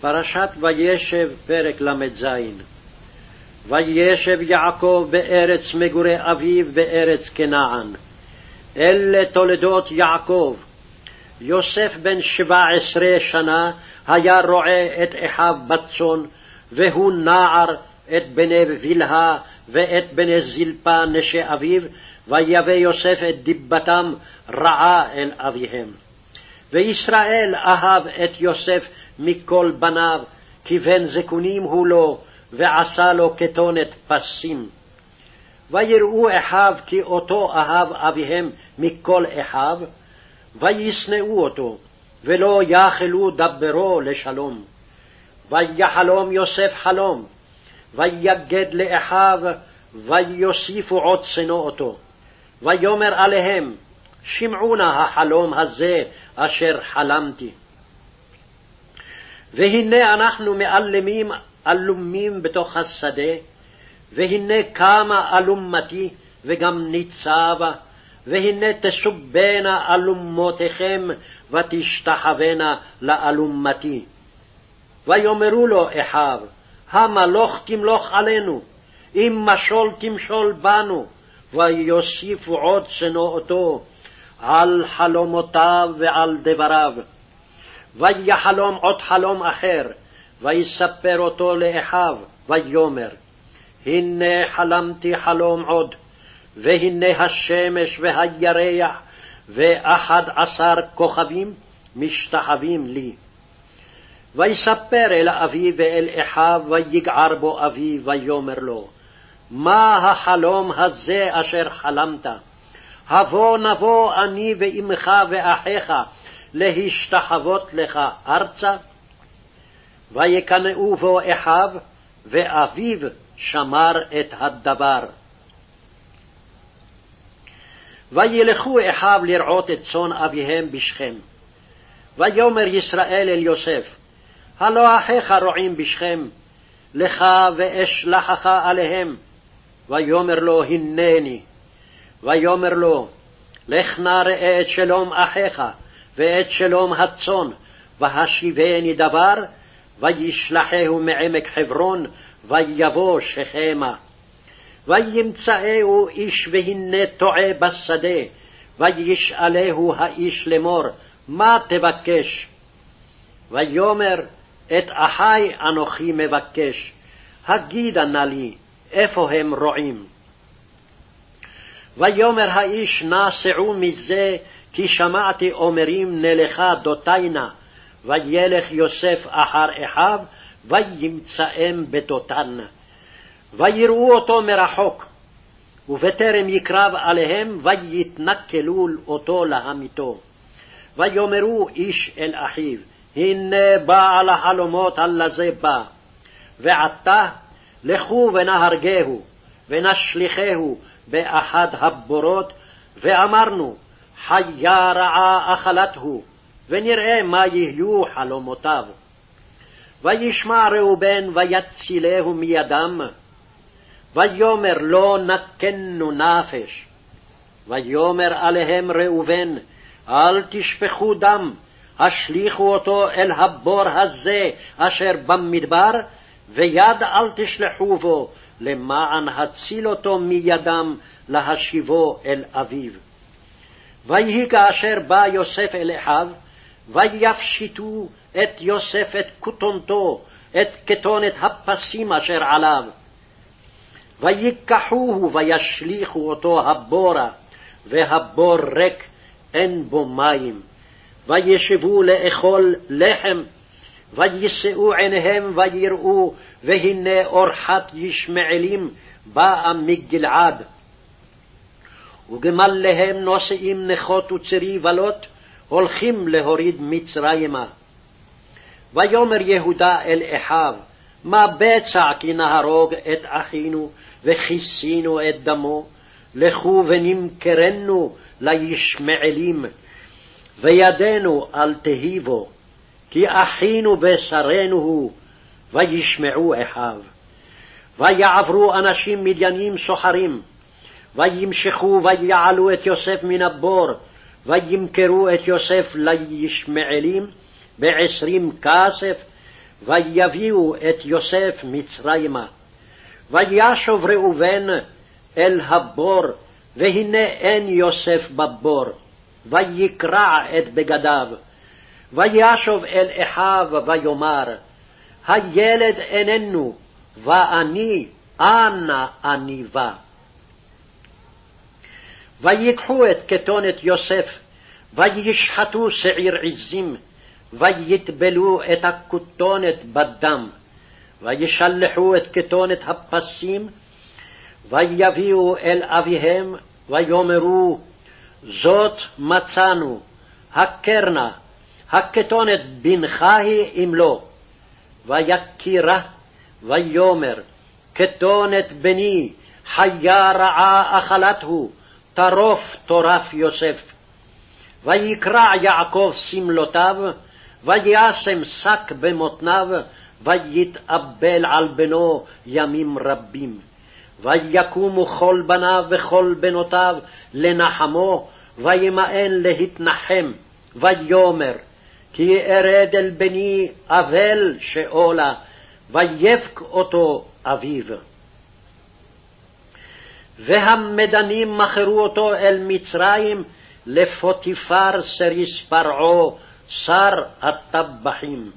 פרשת וישב, פרק ל"ז וישב יעקב בארץ מגורי אביו בארץ כנען. אלה תולדות יעקב. יוסף בן שבע עשרה שנה היה רועה את אחיו בצאן, והוא נער את בני בלהה ואת בני זלפה נשי אביו, ויבא יוסף את דיבתם רעה אל אביהם. וישראל אהב את יוסף מכל בניו, כי בן זקונים הוא לו, ועשה לו כתונת פסים. ויראו אחיו כי אותו אהב אביהם מכל אחיו, וישנאו אותו, ולא יכלו דברו לשלום. ויחלום יוסף חלום, ויגד לאחיו, ויוסיפו עוד שנוא אותו. ויאמר עליהם, שמעו נא החלום הזה אשר חלמתי. והנה אנחנו מאלמים אלומים בתוך השדה, והנה קמה אלומתי וגם ניצבה, והנה תסובנה אלומותיכם ותשתחוונה לאלומתי. ויאמרו לו אחיו, המלוך תמלוך עלינו, אם משול תמשול בנו, ויוסיפו עוד שנואתו על חלומותיו ועל דבריו. ויחלום עוד חלום אחר, ויספר אותו לאחיו, ויאמר, הנה חלמתי חלום עוד, והנה השמש והירח ואחד עשר כוכבים משתחווים לי. ויספר אל אביו ואל אחיו, ויגער בו אביו, ויאמר לו, מה החלום הזה אשר חלמת? הבוא נבוא אני ואמך ואחיך להשתחוות לך ארצה? ויקנאו בו אחיו, ואביו שמר את הדבר. וילכו אחיו לרעות את צאן אביהם בשכם. ויאמר ישראל אל יוסף, הלא אחיך רועים בשכם, לך ואשלחך עליהם. ויאמר לו, הנני. ויאמר לו, לך נא ראה את שלום אחיך, ואת שלום הצאן, והשיבני דבר, וישלחהו מעמק חברון, ויבוא שכמה. וימצאהו איש והנה טועה בשדה, וישאלהו האיש לאמור, מה תבקש? ויאמר, את אחי אנוכי מבקש, הגידה נא לי, איפה הם רועים? ויאמר האיש, נא שאו מזה, כי שמעתי אומרים נלכה דותיינה, וילך יוסף אחר אחיו, וימצאם בדותן. ויראו אותו מרחוק, ובטרם יקרב עליהם, ויתנכלו אותו להמיתו. ויאמרו איש אל אחיו, הנה בעל החלומות הלזה בא, ועתה לכו ונהרגהו, ונשליכהו באחד הבורות, ואמרנו, חיה רעה אכלתהו, ונראה מה יהיו חלומותיו. וישמע ראובן ויצילהו מידם, ויאמר לא נקנו נפש. ויאמר עליהם ראובן, אל תשפכו דם, השליכו אותו אל הבור הזה אשר במדבר, ויד אל תשלחו בו, למען הציל אותו מידם להשיבו אל אביו. ויהי כאשר בא יוסף אל אחיו, ויפשיטו את יוסף את כותונתו, את כתונת הפסים אשר עליו. ויקחוהו וישליכו אותו הבורה, והבור ריק, אין בו מים. וישבו לאכול לחם, ויישאו עיניהם ויראו, והנה אורחת ישמעאלים באה מגלעד. וגמליהם נושאים נכות וצרי בלות, הולכים להוריד מצרימה. ויאמר יהודה אל אחיו, מה בצע כי נהרוג את אחינו וכיסינו את דמו, לכו ונמכרנו לישמעאלים, וידנו אל תהי בו, כי אחינו בשרנו הוא, וישמעו אחיו. ויעברו אנשים מדיינים סוחרים, וימשכו ויעלו את יוסף מן הבור, וימכרו את יוסף לישמעאלים בעשרים כסף, ויביאו את יוסף מצרימה. וישוב ראובן אל הבור, והנה אין יוסף בבור, ויקרע את בגדיו. וישוב אל אחיו ויאמר, הילד איננו, ואני, אנה אני בא. ויקחו את כתונת יוסף, וישחטו שעיר עזים, ויטבלו את הכותונת בדם, וישלחו את כתונת הפסים, ויביאו אל אביהם, ויאמרו, זאת מצאנו, הכרנה, הכתונת בנך היא אם לא. ויקירה, ויאמר, כתונת בני, חיה רעה אכלתהו, טרוף טורף יוסף. ויקרע יעקב שמלותיו, וישם שק במותניו, ויתאבל על בנו ימים רבים. ויקומו כל בניו וכל בנותיו לנחמו, וימאן להתנחם, ויאמר, כי ארד אל בני אבל שאולה, ויבק אותו אביו. והמדנים מכרו אותו אל מצרים, לפוטיפר סריס פרעה, שר הטבחים.